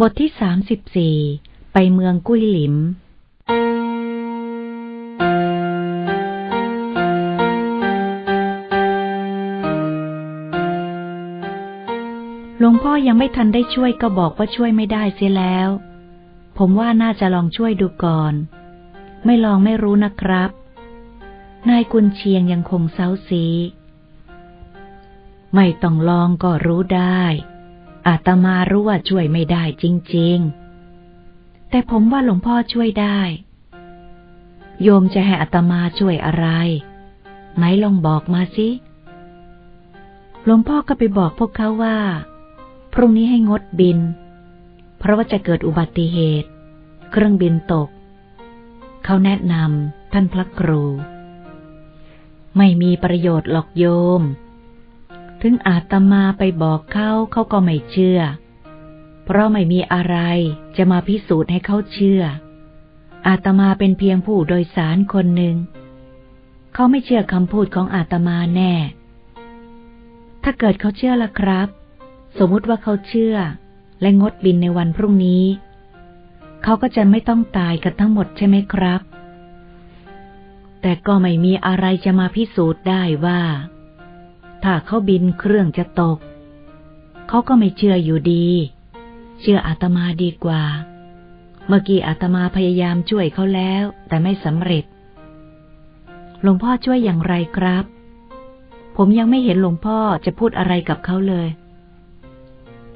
บทที่สามสิบสี่ไปเมืองกุ้ยหลิม หลวงพ่อยังไม่ทันได้ช่วยก็บอกว่าช่วยไม่ได้เสียแล้ว ผมว่าน่าจะลองช่วยดูก่อน ไม่ลองไม่รู้นะครับ นายกุนเชียงยังคงเซาซี ไม่ต้องลองก็รู้ได้ อาตมารู้ว่าช่วยไม่ได้จริง ๆ แต่ผมว่าหลวงพ่อช่วยได้ โยมจะให้อาตมาช่วยอะไร ไหนลองบอกมาสิ หลวงพ่อก็ไปบอกพวกเขาว่า พรุ่งนี้ให้งดบิน เพราะว่าจะเกิดอุบัติเหตุ เครื่องบินตก เขาแนะนำท่านพระครู ไม่มีประโยชน์หรอกโยม ถึงอาตมาไปบอกเขาเขาก็ไม่เชื่อ เพราะไม่มีอะไรจะมาพิสูจน์ให้เขาเชื่อ อาตมาเป็นเพียงผู้โดยสารคนหนึ่ง เขาไม่เชื่อคำพูดของอาตมาแน่ ถ้าเกิดเขาเชื่อละครับ สมมติว่าเขาเชื่อ และงดบินในวันพรุ่งนี้ เขาก็จะไม่ต้องตายกันทั้งหมดใช่ไหมครับ แต่ก็ไม่มีอะไรจะมาพิสูจน์ได้ว่า ถ้าเขาบินเครื่องจะตก เขาก็ไม่เชื่ออยู่ดี เชื่ออาตมาดีกว่า เมื่อกี้อาตมาพยายามช่วยเขาแล้ว แต่ไม่สำเร็จ หลวงพ่อช่วยอย่างไรครับ ผมยังไม่เห็นหลวงพ่อจะพูดอะไรกับเขาเลย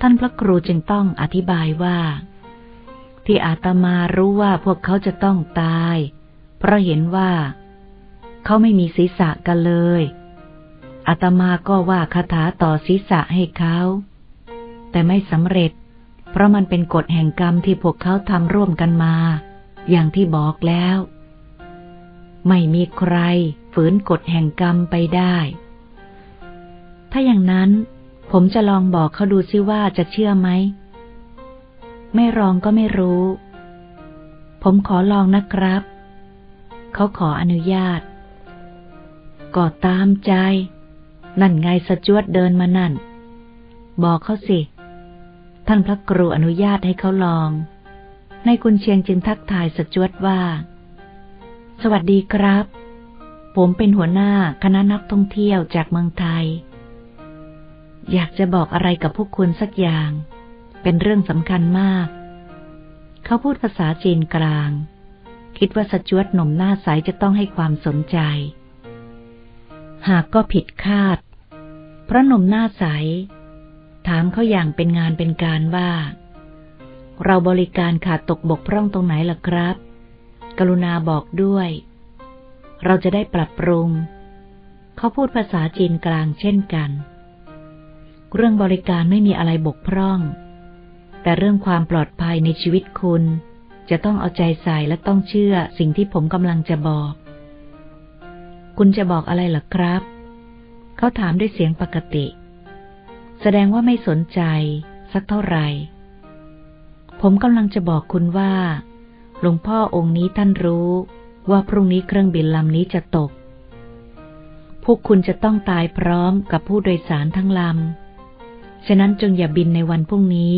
ท่านพระครูจึงต้องอธิบายว่า ที่อาตมารู้ว่าพวกเขาจะต้องตาย เพราะเห็นว่า เขาไม่มีศีรษะกันเลย อาตมาก็ว่าคาถาต่อศีรษะให้เขา แต่ไม่สำเร็จ เพราะมันเป็นกฎแห่งกรรมที่พวกเขาทำร่วมกันมา อย่างที่บอกแล้ว ไม่มีใครฝืนกฎแห่งกรรมไปได้ ถ้าอย่างนั้น ผมจะลองบอกเขาดูซิว่าจะเชื่อไหม ไม่ลองก็ไม่รู้ ผมขอลองนะครับ เขาขออนุญาต ก็ตามใจ นั่นไงสจวดเดินมานั่น บอกเขาสิ ท่านพระครูอนุญาตให้เขาลอง ในกุนเชียงจึงทักทายสจวดว่า สวัสดีครับ ผมเป็นหัวหน้าคณะนักท่องเที่ยวจากเมืองไทย อยากจะบอกอะไรกับพวกคุณสักอย่าง เป็นเรื่องสำคัญมาก เขาพูดภาษาจีนกลาง คิดว่าสจวดหนุ่มหน้าใสจะต้องให้ความสนใจ หากก็ผิดคาด พระนมหน้าใส ถามเขาอย่างเป็นงานเป็นการว่า เราบริการขาดตกบกพร่องตรงไหนล่ะครับ กรุณาบอกด้วย เราจะได้ปรับปรุง เขาพูดภาษาจีนกลางเช่นกัน เรื่องบริการไม่มีอะไรบกพร่อง แต่เรื่องความปลอดภัยในชีวิตคุณ จะต้องเอาใจใส่และต้องเชื่อสิ่งที่ผมกำลังจะบอก คุณจะบอกอะไรล่ะครับ เขาถามด้วยเสียงปกติ แสดงว่าไม่สนใจ สักเท่าไหร่ ผมกำลังจะบอกคุณว่า หลวงพ่อองค์นี้ท่านรู้ว่าพรุ่งนี้เครื่องบินลำนี้จะตก พวกคุณจะต้องตายพร้อมกับผู้โดยสารทั้งลำ ฉะนั้นจงอย่าบินในวันพรุ่งนี้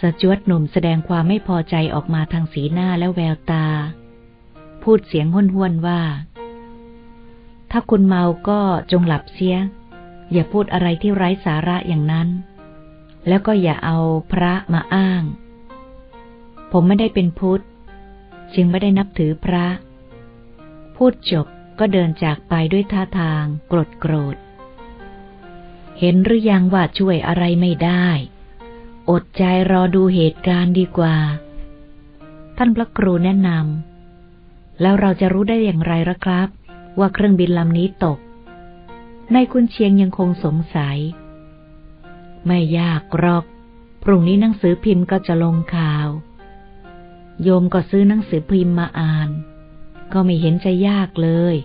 สจวตหนุ่มแสดงความไม่พอใจออกมาทางสีหน้าและแววตา พูดเสียงห้วนๆว่า ถ้าคุณเมาก็จงหลับเสีย อย่าพูดอะไรที่ไร้สาระอย่างนั้น แล้วก็อย่าเอาพระมาอ้าง ผมไม่ได้เป็นพุทธ จึงไม่ได้นับถือพระ พูดจบก็เดินจากไปด้วยท่าทางโกรธโกรธ เห็นหรือยังว่าช่วยอะไรไม่ได้ อดใจรอดูเหตุการณ์ดีกว่า ท่านพระครูแนะนำแล้วเราจะรู้ได้อย่างไรละครับ ว่าเครื่องบินลำนี้ตก นายคุณเชียงยังคงสงสัย ไม่ยากหรอก พรุ่งนี้หนังสือพิมพ์ก็จะลงข่าว โยมก็ซื้อหนังสือพิมพ์มาอ่าน ก็ไม่เห็นจะยากเลย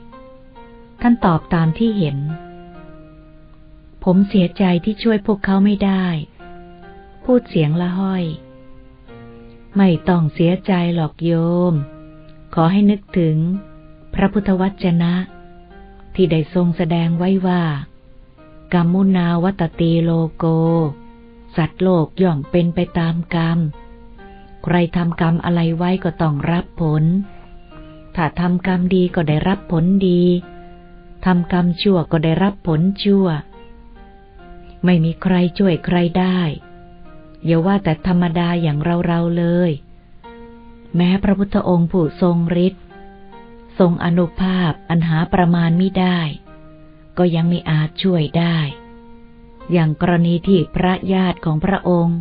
ท่านตอบตามที่เห็น ผมเสียใจที่ช่วยพวกเขาไม่ได้ พูดเสียงละห้อย ไม่ต้องเสียใจหรอกโยม ขอให้นึกถึง พระพุทธวจนะ ที่ได้ทรงแสดงไว้ว่ากัมมุนาวัตตีโลโก สัตว์โลกย่อมเป็นไปตามกรรม ใครทำกรรมอะไรไว้ก็ต้องรับผล ถ้าทำกรรมดีก็ได้รับผลดีทำกรรมชั่วก็ได้รับผลชั่ว ไม่มีใครช่วยใครได้อย่าว่าแต่ธรรมดาอย่างเราๆเลย แม้พระพุทธองค์ผู้ทรงฤทธิ์ ทรงอนุภาพอันหาประมาณไม่ได้ ก็ยังไม่อาจช่วยได้ อย่างกรณีที่พระญาติของพระองค์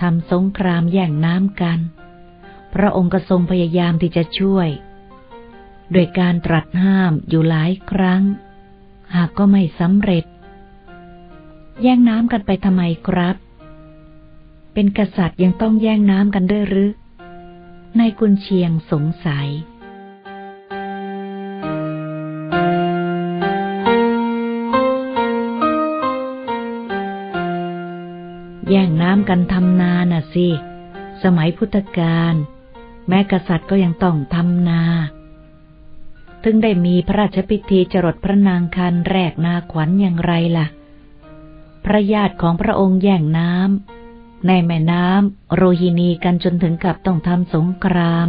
ทำสงครามแย่งน้ำกัน พระองค์ก็ทรงพยายามที่จะช่วย โดยการตรัสห้ามอยู่หลายครั้ง หากก็ไม่สำเร็จ แย่งน้ำกันไปทำไมครับ เป็นกษัตริย์ยังต้องแย่งน้ำกันด้วยหรือในกุนเชียงสงสัยำกันทำนาน่ะสิ สมัยพุทธกาลแม้กษัตริย์ก็ยังต้องทำนาถึงได้มีพระราชพิธีจรดพระนางคันแรกนาขวัญอย่างไรล่ะ พระญาติของพระองค์แย่งน้ำในแม่น้ำโรฮินีกันจนถึงกับต้องทำสงคราม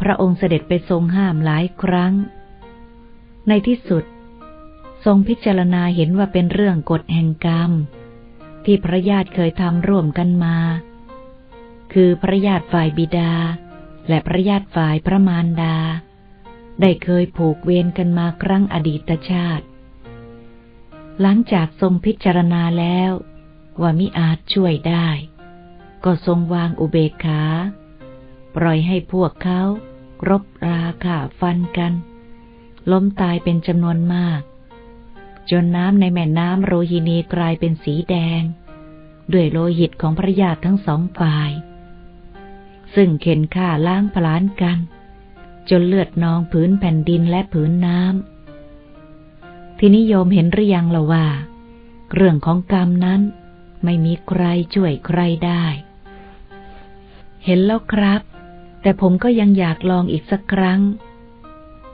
พระองค์เสด็จไปทรงห้ามหลายครั้ง ในที่สุด ทรงพิจารณาเห็นว่าเป็นเรื่องกฎแห่งกรรม ที่พระญาติเคยทำร่วมกันมา คือพระญาติฝ่ายบิดา และพระญาติฝ่ายพระมารดา ได้เคยผูกเวรกันมาครั้งอดีตชาติ หลังจากทรงพิจารณาแล้ว ว่ามิอาจช่วยได้ ก็ทรงวางอุเบกขา ปล่อยให้พวกเขารบราข่าฟันกัน ล้มตายเป็นจำนวนมาก จนน้ำในแม่น้ำโรฮินีกลายเป็นสีแดง ด้วยโลหิตของพระญาติทั้งสองฝ่าย ซึ่งเข็นฆ่าล้างผลาญกัน จนเลือดนองผืนแผ่นดินและผืนน้ำที่นิยมเห็นหรือยังละว่า เรื่องของกรรมนั้นไม่มีใครช่วยใครได้ เห็นแล้วครับ แต่ผมก็ยังอยากลองอีกสักครั้ง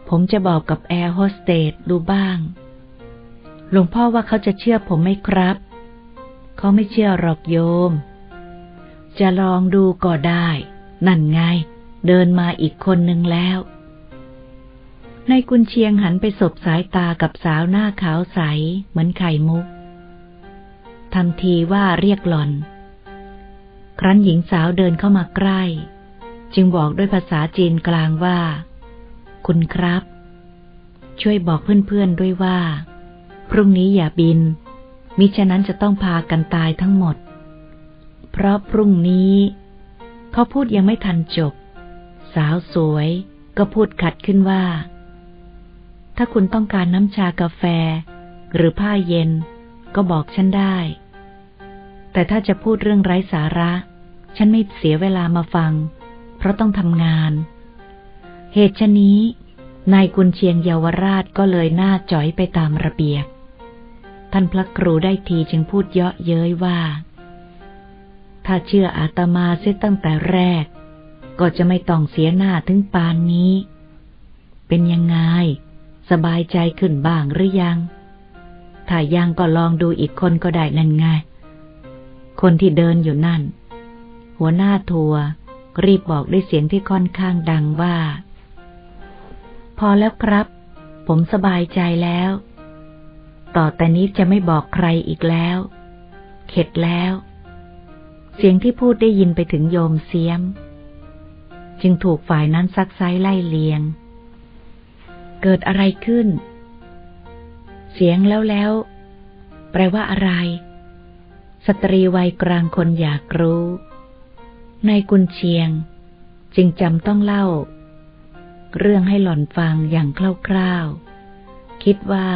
ผมจะบอกกับแอร์โฮสเตสดูบ้าง หลวงพ่อว่าเขาจะเชื่อผมไหมครับ เขาไม่เชื่อหรอกโยม จะลองดูก็ได้ นั่นไง เดินมาอีกคนหนึ่งแล้วในกุนเชียงหันไปสบสายตากับสาวหน้าขาวใส เหมือนไข่มุก ทำทีว่าเรียกหล่อน ครั้นหญิงสาวเดินเข้ามาใกล้ จึงบอกด้วยภาษาจีนกลางว่า คุณครับ ช่วยบอกเพื่อนๆด้วยว่า พรุ่งนี้อย่าบิน มิฉะนั้นจะต้องพากันตายทั้งหมด เพราะพรุ่งนี้ เขาพูดยังไม่ทันจบ สาวสวยก็พูดขัดขึ้นว่า ถ้าคุณต้องการน้ำชากาแฟ หรือผ้าเย็น ก็บอกฉันได้ แต่ถ้าจะพูดเรื่องไร้สาระ ฉันไม่เสียเวลามาฟัง เพราะต้องทำงาน เหตุชนี้นายกุนเชียงเยาวราชก็เลยหน้าจ่อยไปตามระเบียบ ท่านพระครูได้ทีจึงพูดเยาะเย้ยว่า ถ้าเชื่ออาตมาเสียตั้งแต่แรก ก็จะไม่ต้องเสียหน้าถึงปานนี้ เป็นยังไง สบายใจขึ้นบ้างหรือยัง ถ้ายังก็ลองดูอีกคนก็ได้นั่นไง คนที่เดินอยู่นั่น หัวหน้าทัวร์รีบบอกด้วยเสียงที่ค่อนข้างดังว่า พอแล้วครับ ผมสบายใจแล้ว ต่อแต่นี้จะไม่บอกใครอีกแล้ว เข็ดแล้ว เสียงที่พูดได้ยินไปถึงโยมเสียม จึงถูกฝ่ายนั้นซักไซไล่เลียง เกิดอะไรขึ้น เสียงแล้วแล้ว แปลว่าอะไร สตรีวัยกลางคนอยากรู้ในกุนเชียง จึงจำต้องเล่า เรื่องให้หล่อนฟังอย่างคร่าวๆ คิดว่า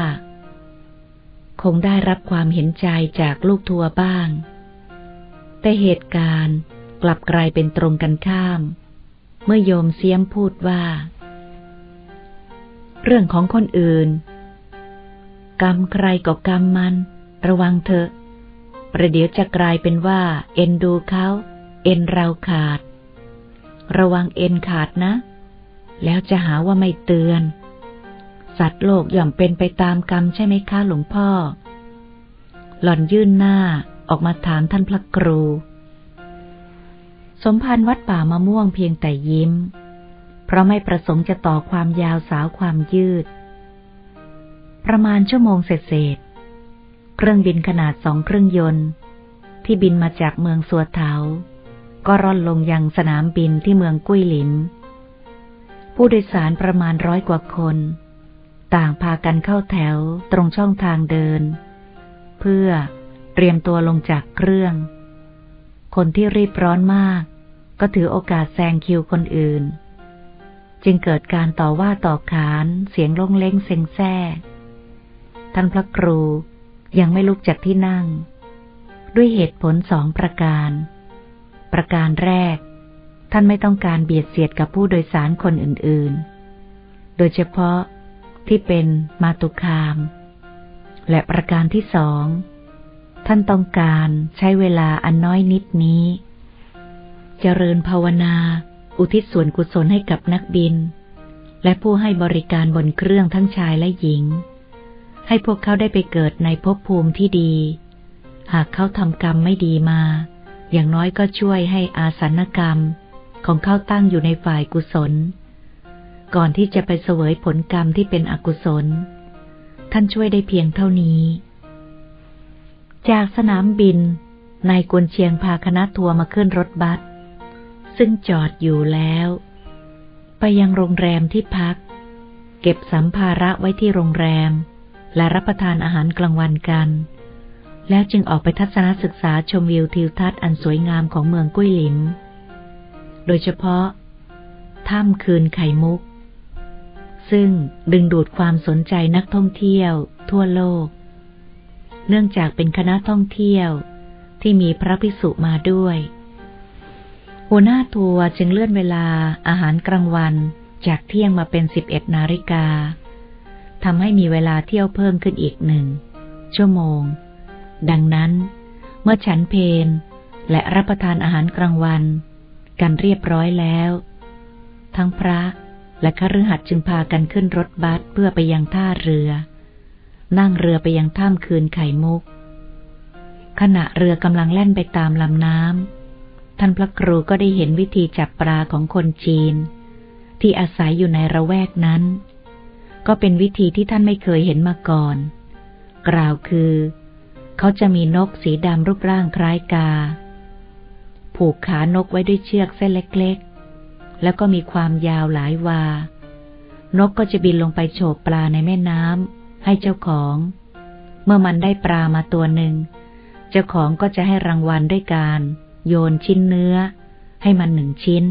คงได้รับความเห็นใจจากลูกทัวร์บ้าง แต่เหตุการณ์กลับกลายเป็นตรงกันข้าม เมื่อโยมเสียมพูดว่า เรื่องของคนอื่น กรรมใครก็กรรมมัน ระวังเถอะ ประเดี๋ยวจะกลายเป็นว่า เอ็นดูเขาเอ็นเราขาด ระวังเอ็นขาดนะ แล้วจะหาว่าไม่เตือน สัตว์โลกย่อมเป็นไปตามกรรมใช่ไหมคะหลวงพ่อ หล่อนยื่นหน้าออกมาถามท่านพระครู สมภารวัดป่ามะม่วงเพียงแต่ยิ้ม เพราะไม่ประสงค์จะต่อความยาวสาวความยืด ประมาณชั่วโมงเศษเครื่องบินขนาดสองเครื่องยนต์ ที่บินมาจากเมืองสัวเถาก็ร่อนลงยังสนามบินที่เมืองกุ้ยหลิมผู้โดยสารประมาณร้อยกว่าคน ต่างพากันเข้าแถวตรงช่องทางเดิน เพื่อเตรียมตัวลงจากเครื่อง คนที่รีบร้อนมาก ก็ถือโอกาสแซงคิวคนอื่น จึงเกิดการต่อว่าต่อขานเสียงลงเล้งเซ็งแซ่ท่านพระครูยังไม่ลุกจากที่นั่ง ด้วยเหตุผลสองประการ ประการแรก ท่านไม่ต้องการเบียดเสียดกับผู้โดยสารคนอื่น ๆ โดยเฉพาะ ที่เป็นมาตุคาม และประการที่สอง ท่านต้องการใช้เวลาอันน้อยนิดนี้ เจริญภาวนา อุทิศส่วนกุศลให้กับนักบิน และผู้ให้บริการบนเครื่องทั้งชายและหญิง ให้พวกเขาได้ไปเกิดในภพภูมิที่ดี หากเขาทำกรรมไม่ดีมา อย่างน้อยก็ช่วยให้อาสันกรรมของเขาตั้งอยู่ในฝ่ายกุศล ก่อนที่จะไปเสวยผลกรรมที่เป็นอกุศล ท่านช่วยได้เพียงเท่านี้ จากสนามบินนายกวนเชียงพาคณะทัวร์มาขึ้นรถบัสซึ่งจอดอยู่แล้ว ไปยังโรงแรมที่พัก เก็บสัมภาระไว้ที่โรงแรม และรับประทานอาหารกลางวันกัน แล้วจึงออกไปทัศนศึกษาชมวิวทิวทัศน์อันสวยงามของเมืองกุ้ยหลิมโดยเฉพาะถ้ำคืนไข่มุก ซึ่งดึงดูดความสนใจนักท่องเที่ยว ทั่วโลก เนื่องจากเป็นคณะท่องเที่ยวที่มีพระภิกษุมาด้วย หัวหน้าทัวร์จึงเลื่อนเวลาอาหารกลางวันจากเที่ยงมาเป็นสิบเอ็ดนาฬิกาทำให้มีเวลาเที่ยวเพิ่มขึ้นอีกหนึ่งชั่วโมง ดังนั้น เมื่อฉันเพนและรับประทานอาหารกลางวัน กันเรียบร้อยแล้ว ทั้งพระ และคฤหัสถ์จึงพากันขึ้นรถบัสเพื่อไปยังท่าเรือ นั่งเรือไปยังถ้ำคืนไข่มุก ขณะเรือกำลังแล่นไปตามลำน้ำท่านพระครูก็ได้เห็นวิธีจับปลาของคนจีน ที่อาศัยอยู่ในระแวกนั้น ก็เป็นวิธีที่ท่านไม่เคยเห็นมาก่อน กล่าวคือ เขาจะมีนกสีดำรูปร่างคล้ายกา ผูกขานกไว้ด้วยเชือกเส้นเล็กๆ แล้วก็มีความยาวหลายวา นกก็จะบินลงไปโฉบปลาในแม่น้ำให้เจ้าของ เมื่อมันได้ปลามาตัวหนึ่ง เจ้าของก็จะให้รางวัลด้วยการ โยนชิ้นเนื้อ ให้มันหนึ่งชิ้น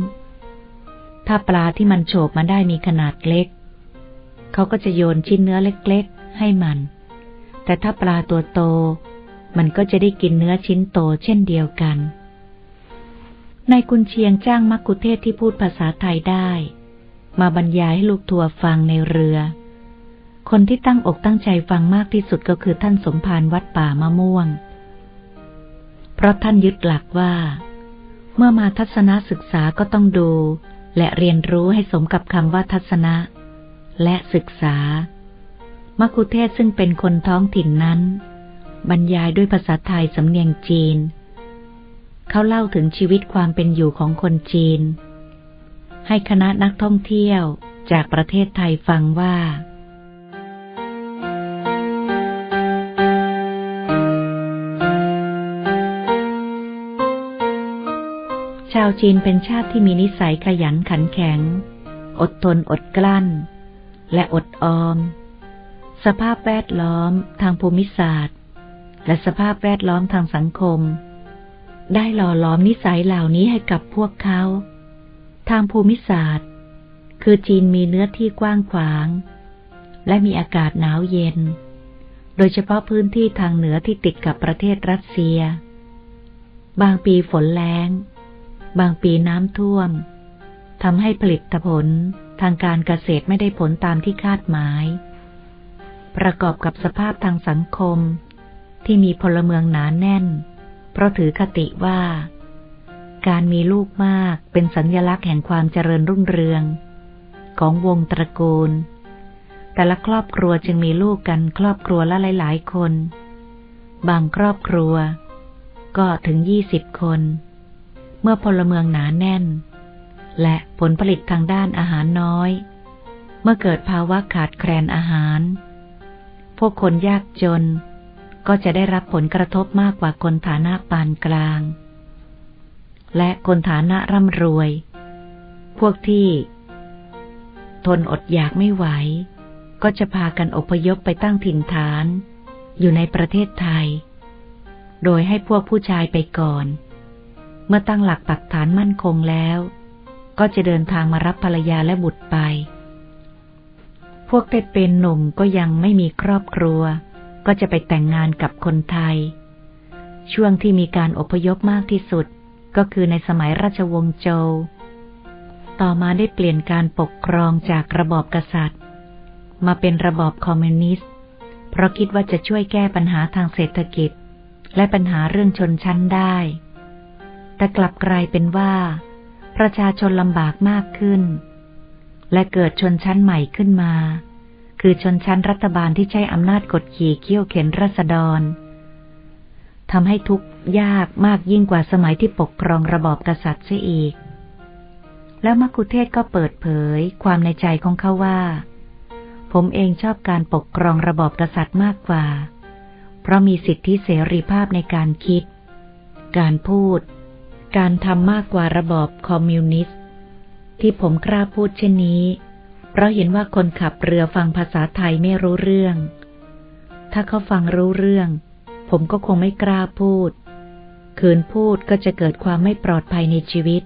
ถ้าปลาที่มันโฉบมาได้มีขนาดเล็ก เขาก็จะโยนชิ้นเนื้อเล็กๆ ให้มัน แต่ถ้าปลาตัวโต มันก็จะได้กินเนื้อชิ้นโตเช่นเดียวกัน นายกุนเชียงจ้างมักคุเทศที่พูดภาษาไทยได้ มาบรรยายให้ลูกทัวร์ฟังในเรือ คนที่ตั้งอกตั้งใจฟังมากที่สุดก็คือท่านสมภารวัดป่ามะม่วง เพราะท่านยึดหลักว่า เมื่อมาทัศนศึกษาก็ต้องดู และเรียนรู้ให้สมกับคำว่าทัศนะ และศึกษา มัคุเทศซึ่งเป็นคนท้องถิ่นนั้น บรรยายด้วยภาษาไทยสำเนียงจีน เขาเล่าถึงชีวิตความเป็นอยู่ของคนจีน ให้คณะนักท่องเที่ยวจากประเทศไทยฟังว่า ชาวจีนเป็นชาติที่มีนิสัยขยันขันแข็ง อดทนอดกลั้น และอดออม สภาพแวดล้อมทางภูมิศาสตร์ และสภาพแวดล้อมทางสังคม ได้หล่อหลอมนิสัยเหล่านี้ให้กับพวกเขา ทางภูมิศาสตร์ คือจีนมีเนื้อที่กว้างขวาง และมีอากาศหนาวเย็น โดยเฉพาะพื้นที่ทางเหนือที่ติดกับประเทศรัสเซีย บางปีฝนแรงบางปีน้ำท่วมทำให้ผลิตผลทางการเกษตรไม่ได้ผลตามที่คาดหมาย ประกอบกับสภาพทางสังคมที่มีพลเมืองหนานแน่น เพราะถือคติว่า การมีลูกมากเป็นสัญญลักษณ์แห่งความเจริญรุ่งเรือง ของวงตระกูล แต่ละครอบครัวจึงมีลูกกันครอบครัวละหลาย ๆ คน บางครอบครัว ก็ถึงยี่สิบคน เมื่อพลเมืองหนาแน่น และผลผลิตทางด้านอาหารน้อย เมื่อเกิดภาวะขาดแคลนอาหาร พวกคนยากจน ก็จะได้รับผลกระทบมากกว่าคนฐานะปานกลาง และคนฐานะร่ำรวย พวกที่ ทนอดอยากไม่ไหว ก็จะพากันอพยพไปตั้งถิ่นฐาน อยู่ในประเทศไทย โดยให้พวกผู้ชายไปก่อน เมื่อตั้งหลักปักฐานมั่นคงแล้ว ก็จะเดินทางมารับภรรยาและบุตรไป พวกได้เป็นหนุ่มก็ยังไม่มีครอบครัว ก็จะไปแต่งงานกับคนไทย ช่วงที่มีการอพยพมากที่สุดก็คือในสมัยราชวงศ์โจว ต่อมาได้เปลี่ยนการปกครองจากระบอบกษัตริย์ มาเป็นระบอบคอมมิวนิสต์ เพราะคิดว่าจะช่วยแก้ปัญหาทางเศรษฐกิจ และปัญหาเรื่องชนชั้นได้ แต่กลับกลายเป็นว่า ประชาชนลำบากมากขึ้น และเกิดชนชั้นใหม่ขึ้นมา คือชนชั้นรัฐบาลที่ใช้อำนาจกดขี่เคี่ยวเข็นรัษฎรทำให้ทุกข์ยากมากยิ่งกว่าสมัยที่ปกครองระบอบกษัตริย์เสียอีก แล้วมักคุเทศก็เปิดเผยความในใจของเขาว่า ผมเองชอบการปกครองระบอบกษัตริย์มากกว่า เพราะมีสิทธิเสรีภาพในการคิด การพูด การทำมากกว่าระบอบคอมมิวนิสต์ ที่ผมกล้าพูดเช่นนี้ เพราะเห็นว่าคนขับเรือฟังภาษาไทยไม่รู้เรื่อง ถ้าเขาฟังรู้เรื่อง ผมก็คงไม่กล้าพูด คืนพูดก็จะเกิดความไม่ปลอดภัยในชีวิต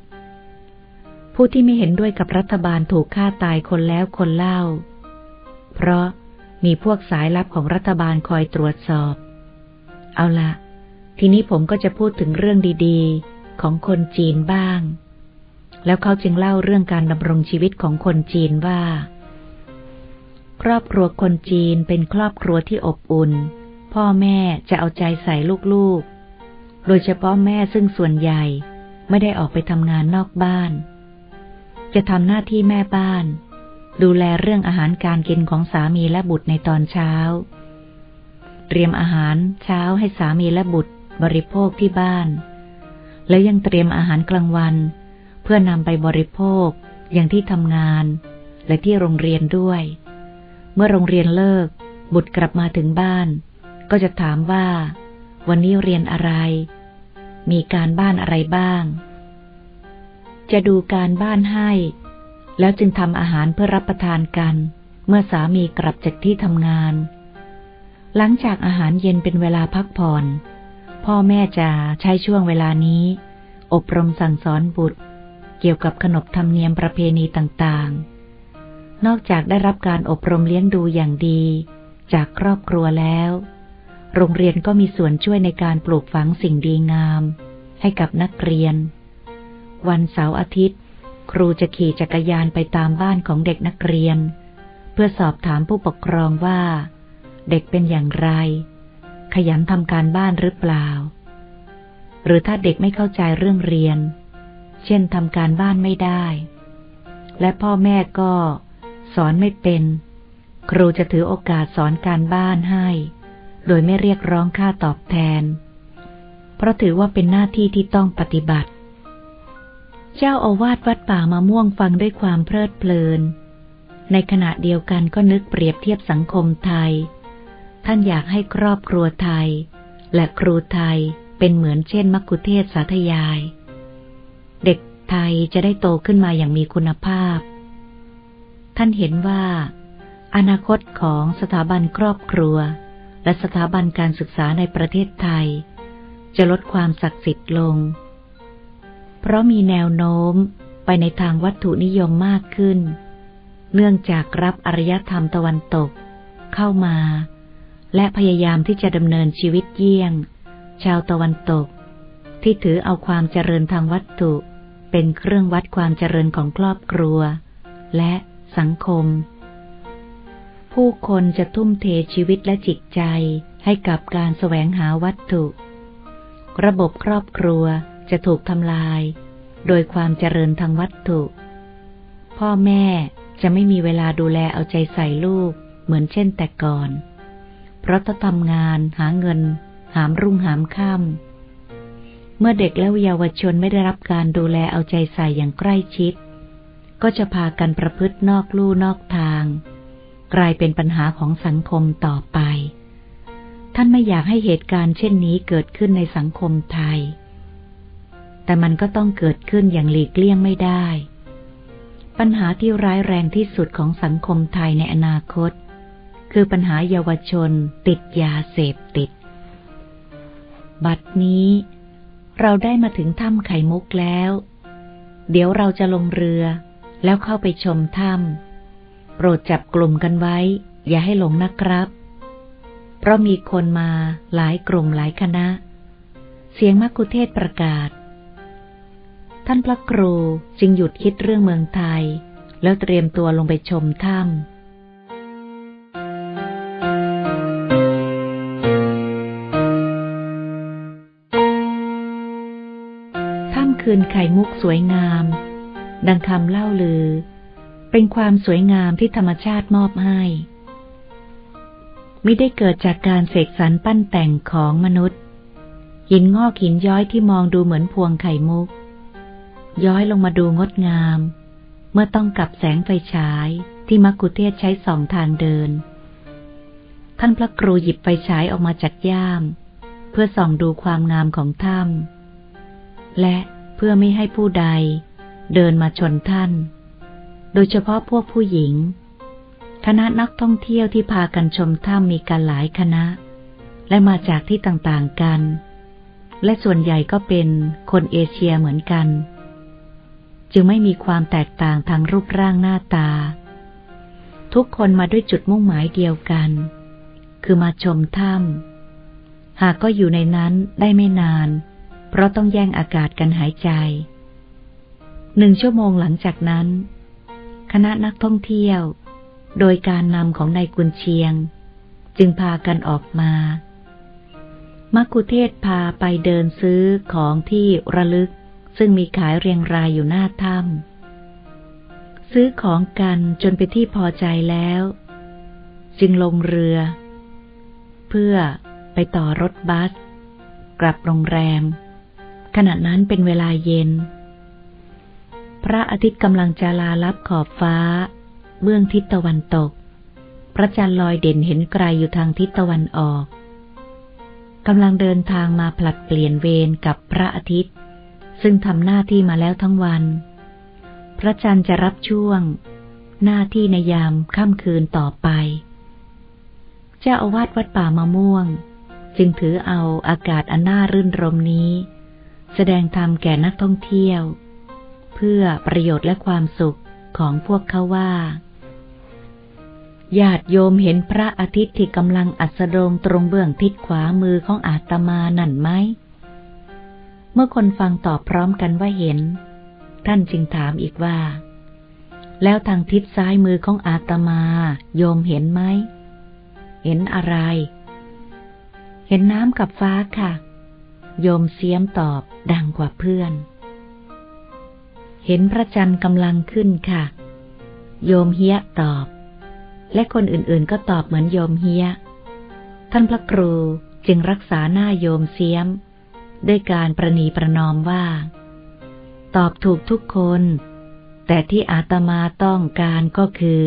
ผู้ที่ไม่เห็นด้วยกับรัฐบาลถูกฆ่าตายคนแล้วคนเล่า เพราะมีพวกสายลับของรัฐบาลคอยตรวจสอบ เอาละทีนี้ผมก็จะพูดถึงเรื่องดี ๆ ของคนจีนบ้าง แล้วเขาจึงเล่าเรื่องการดำรงชีวิตของคนจีนว่า ครอบครัวคนจีนเป็นครอบครัวที่อบอุ่น พ่อแม่จะเอาใจใส่ลูกๆ โดยเฉพาะแม่ซึ่งส่วนใหญ่ไม่ได้ออกไปทำงานนอกบ้าน จะทำหน้าที่แม่บ้าน ดูแลเรื่องอาหารการกินของสามีและบุตรในตอนเช้า เตรียมอาหารเช้าให้สามีและบุตรบริโภคที่บ้าน แล้วยังเตรียมอาหารกลางวัน เพื่อนำไปบริโภค อย่างที่ทำงาน และที่โรงเรียนด้วย เมื่อโรงเรียนเลิก บุตรกลับมาถึงบ้าน ก็จะถามว่า วันนี้เรียนอะไร มีการบ้านอะไรบ้าง จะดูการบ้านให้ แล้วจึงทำอาหารเพื่อรับประทานกัน เมื่อสามีกลับจากที่ทำงาน หลังจากอาหารเย็นเป็นเวลาพักผ่อน พ่อแม่จะใช้ช่วงเวลานี้ อบรมสั่งสอนบุตร เกี่ยวกับขนบธรรมเนียมประเพณีต่างๆ นอกจากได้รับการอบรมเลี้ยงดูอย่างดี จากครอบครัวแล้ว โรงเรียนก็มีส่วนช่วยในการปลูกฝังสิ่งดีงาม ให้กับนักเรียน วันเสาร์อาทิตย์ ครูจะขี่จักรยานไปตามบ้านของเด็กนักเรียน เพื่อสอบถามผู้ปกครองว่า เด็กเป็นอย่างไร ขยันทำการบ้านหรือเปล่า หรือถ้าเด็กไม่เข้าใจเรื่องเรียน เช่นทำการบ้านไม่ได้ และพ่อแม่ก็ สอนไม่เป็น ครูจะถือโอกาสสอนการบ้านให้ โดยไม่เรียกร้องค่าตอบแทน เพราะถือว่าเป็นหน้าที่ที่ต้องปฏิบัติ เจ้าอาวาสวัดป่ามะม่วงฟังด้วยความเพลิดเพลิน ในขณะเดียวกันก็นึกเปรียบเทียบสังคมไทย ท่านอยากให้ครอบครัวไทย และครูไทยเป็นเหมือนเช่นมักคุเทศสาธยาย เด็กไทยจะได้โตขึ้นมาอย่างมีคุณภาพ ท่านเห็นว่า อนาคตของสถาบันครอบครัว และสถาบันการศึกษาในประเทศไทย จะลดความศักดิ์สิทธิ์ลง เพราะมีแนวโน้มไปในทางวัตถุนิยมมากขึ้น เนื่องจากรับอารยธรรมตะวันตกเข้ามา และพยายามที่จะดำเนินชีวิตเยี่ยง ชาวตะวันตก ที่ถือเอาความเจริญทางวัตถุ เป็นเครื่องวัดความเจริญของครอบครัว และสังคม ผู้คนจะทุ่มเทชีวิตและจิตใจให้กับการแสวงหาวัตถุ ระบบครอบครัวจะถูกทำลาย โดยความเจริญทางวัตถุ พ่อแม่จะไม่มีเวลาดูแลเอาใจใส่ลูกเหมือนเช่นแต่ก่อน เพราะต้องทำงานหาเงิน หามรุ่งหามค่ำ เมื่อเด็กและเยาวชนไม่ได้รับการดูแลเอาใจใส่อย่างใกล้ชิด ก็จะพากันประพฤตินอกลู่นอกทาง กลายเป็นปัญหาของสังคมต่อไป ท่านไม่อยากให้เหตุการณ์เช่นนี้เกิดขึ้นในสังคมไทย แต่มันก็ต้องเกิดขึ้นอย่างหลีกเลี่ยงไม่ได้ ปัญหาที่ร้ายแรงที่สุดของสังคมไทยในอนาคต คือปัญหาเยาวชนติดยาเสพติด บัดนี้ เราได้มาถึงถ้ำไข่มุกแล้ว เดี๋ยวเราจะลงเรือ แล้วเข้าไปชมถ้ำโปรดจับกลุ่มกันไว้ อย่าให้หลงนะครับ เพราะมีคนมาหลายกลุ่มหลายคณะ เสียงมักคุเทศประกาศ ท่านพระครูจึงหยุดคิดเรื่องเมืองไทย แล้วเตรียมตัวลงไปชมถ้ำ คืนไข่มุกสวยงาม ดังคำเล่าลือ เป็นความสวยงามที่ธรรมชาติมอบให้ไม่ได้เกิดจากการเสกสรรปั้นแต่งของมนุษย์ หินงอกหินย้อยที่มองดูเหมือนพวงไข่มุก ย้อยลงมาดูงดงาม เมื่อต้องกับแสงไฟฉายที่มักคุเทศใช้สองทางเดิน ท่านพระครูหยิบไฟฉายออกมาจากย่าม เพื่อส่องดูความงามของถ้ำและ เพื่อไม่ให้ผู้ใดเดินมาชนท่าน โดยเฉพาะพวกผู้หญิง คณะนักท่องเที่ยวที่พากันชมถ้ำมีกันหลายคณะ และมาจากที่ต่างๆกัน และส่วนใหญ่ก็เป็นคนเอเชียเหมือนกัน จึงไม่มีความแตกต่างทางรูปร่างหน้าตา ทุกคนมาด้วยจุดมุ่งหมายเดียวกัน คือมาชมถ้ำหากก็อยู่ในนั้นได้ไม่นาน เพราะต้องแย่งอากาศกันหายใจ หนึ่งชั่วโมงหลังจากนั้น คณะนักท่องเที่ยว โดยการนำของนายกุนเชียง จึงพากันออกมา มักคุเทศพาไปเดินซื้อของที่ระลึก ซึ่งมีขายเรียงรายอยู่หน้าถ้ำซื้อของกันจนไปที่พอใจแล้ว จึงลงเรือ เพื่อไปต่อรถบัส กลับโรงแรม ขณะนั้นเป็นเวลาเย็น พระอาทิตย์กำลังจะลาลับขอบฟ้า เบื้องทิศตะวันตก พระจันทร์ลอยเด่นเห็นไกลอยู่ทางทิศตะวันออกกำลังเดินทางมาผลัดเปลี่ยนเวรกับพระอาทิตย์ ซึ่งทำหน้าที่มาแล้วทั้งวัน พระจันทร์จะรับช่วง หน้าที่ในยามค่ำคืนต่อไป เจ้าอาวาสวัดป่ามะม่วง จึงถือเอาอากาศอันน่ารื่นรมนี้ แสดงธรรมแก่นักท่องเที่ยว เพื่อประโยชน์และความสุขของพวกเขาว่าญาติโยมเห็นพระอาทิตย์ที่กำลังอัสดงตรงเบื้องทิศขวามือของอาตมานั่นไหม เมื่อคนฟังตอบพร้อมกันว่าเห็น ท่านจึงถามอีกว่า แล้วทางทิศซ้ายมือของอาตมา โยมเห็นไหม เห็นอะไร เห็นน้ำกับฟ้าค่ะ โยมเสียมตอบดังกว่าเพื่อน เห็นพระจันทร์กำลังขึ้นค่ะ โยมเฮียตอบ และคนอื่นๆก็ตอบเหมือนโยมเฮีย ท่านพระครูจึงรักษาหน้าโยมเสียม ด้วยการประนีประนอมว่า ตอบถูกทุกคน แต่ที่อาตมาต้องการก็คือ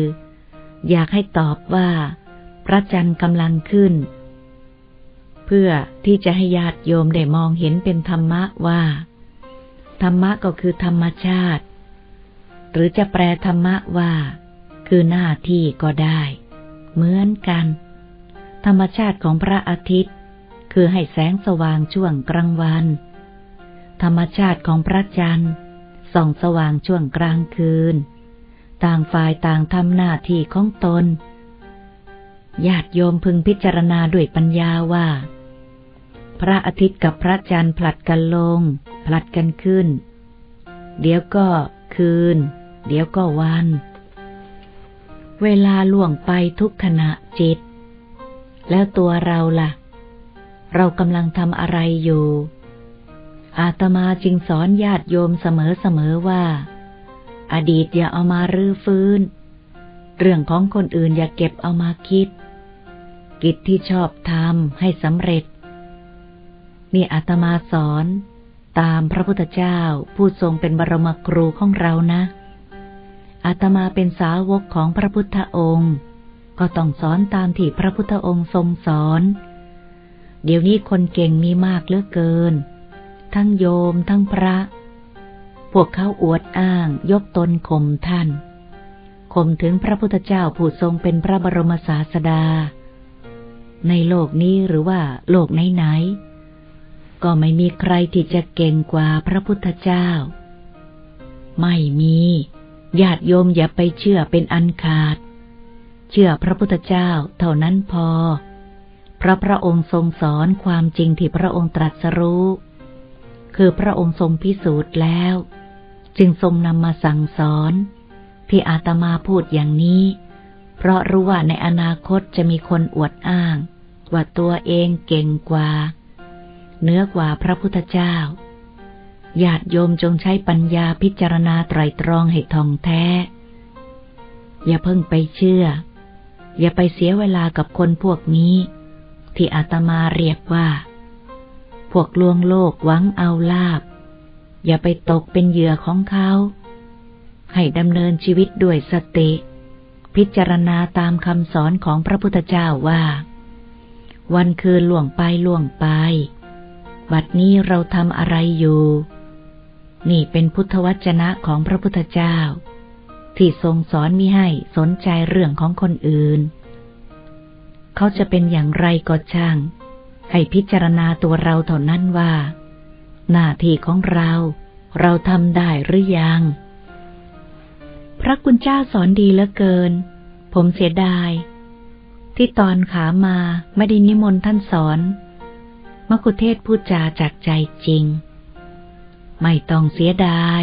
อยากให้ตอบว่า พระจันทร์กำลังขึ้น เพื่อที่จะให้ญาติโยมได้มองเห็นเป็นธรรมะว่า ธรรมะก็คือธรรมชาติ หรือจะแปลธรรมะว่า คือหน้าที่ก็ได้ เหมือนกัน ธรรมชาติของพระอาทิตย์ คือให้แสงสว่างช่วงกลางวัน ธรรมชาติของพระจันทร์ส่องสว่างช่วงกลางคืน ต่างฝ่ายต่างทำหน้าที่ของตนญาติโยมพึงพิจารณาด้วยปัญญาว่า พระอาทิตย์กับพระจันทร์ผลัดกันลง ผลัดกันขึ้น เดี๋ยวก็คืน เดี๋ยวก็วัน เวลาล่วงไปทุกขณะจิต แล้วตัวเราละ่ะ เรากำลังทำอะไรอยู่ อาตมาจึงสอนญาติโยมเสมอๆว่า อดีตอย่าเอามารื้อฟื้น เรื่องของคนอื่นอย่าเก็บเอามาคิด กิจที่ชอบทำให้สำเร็จ นี่อาตมาสอน ตามพระพุทธเจ้าผู้ทรงเป็นบรมครูของเรานะอาตมาเป็นสาวกของพระพุทธองค์ ก็ต้องสอนตามที่พระพุทธองค์ทรงสอน เดี๋ยวนี้คนเก่งมีมากเหลือเกิน ทั้งโยมทั้งพระ พวกเขาอวดอ้างยกตนข่มท่านข่มถึงพระพุทธเจ้าผู้ทรงเป็นพระบรมศาสดา ในโลกนี้หรือว่าโลกไหนๆ ก็ไม่มีใครที่จะเก่งกว่าพระพุทธเจ้า ไม่มีญาติโยมอย่าไปเชื่อเป็นอันขาด เชื่อพระพุทธเจ้าเท่านั้นพอ เพราะพระองค์ทรงสอนความจริงที่พระองค์ตรัสรู้ คือพระองค์ทรงพิสูจน์แล้ว จึงทรงนำมาสั่งสอน ที่อาตมาพูดอย่างนี้ เพราะรู้ว่าในอนาคตจะมีคนอวดอ้าง ว่าตัวเองเก่งกว่า เนื้อกว่าพระพุทธเจ้า ญาติโยมจงใช้ปัญญาพิจารณาไตรตรองให้ท่องแท้ อย่าเพิ่งไปเชื่อ อย่าไปเสียเวลากับคนพวกนี้ ที่อาตมาเรียกว่า พวกลวงโลกหวังเอาลาบ อย่าไปตกเป็นเหยื่อของเขา ให้ดำเนินชีวิตด้วยสติ พิจารณาตามคำสอนของพระพุทธเจ้าว่า วันคืนล่วงไปล่วงไป บัดนี้เราทำอะไรอยู่ นี่เป็นพุทธวจนะของพระพุทธเจ้า ที่ทรงสอนมิให้สนใจเรื่องของคนอื่น เขาจะเป็นอย่างไรก็ช่าง ให้พิจารณาตัวเราเท่านั้นว่า หน้าที่ของเรา เราทำได้หรือยัง พระคุณเจ้าสอนดีเหลือเกิน ผมเสียดาย ที่ตอนขามาไม่ได้นิมนต์ท่านสอน มกุเทศพูดจาจากใจจริง ไม่ต้องเสียดาย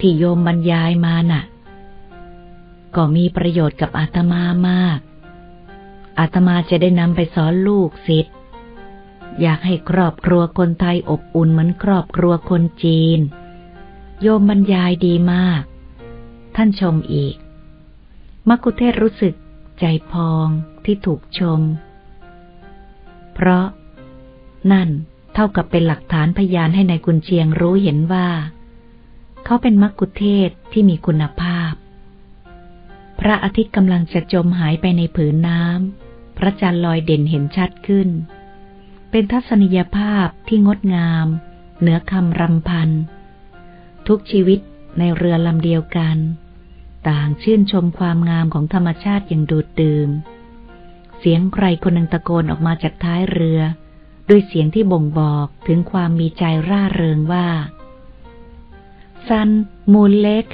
ที่โยมบรรยายมาน่ะ ก็มีประโยชน์กับอาตมามาก อาตมาจะได้นำไปสอนลูกศิษย์อยากให้ครอบครัวคนไทยอบอุ่นเหมือนครอบครัวคนจีน โยมบรรยายดีมาก ท่านชมอีก มักุเทศรู้สึกใจพองที่ถูกชม เพราะ นั่นเท่ากับเป็นหลักฐานพยานให้ในายกุนเชียงรู้เห็นว่า เขาเป็นมักคุเทศที่มีคุณภาพ พระอาทิตย์กำลังจะจมหายไปในผืนน้ำพระจันทร์ลอยเด่นเห็นชัดขึ้น เป็นทัศนียภาพที่งดงาม เหนือคำรำพัน ทุกชีวิตในเรือลำเดียวกัน ต่างชื่นชมความงามของธรรมชาติอย่างดูดดื่มเสียงใครคนหนึ่งตะโกนออกมาจากท้ายเรือ ด้วยเสียงที่บ่งบอกถึงความมีใจร่าเริงว่า ซัน มูลเล็ก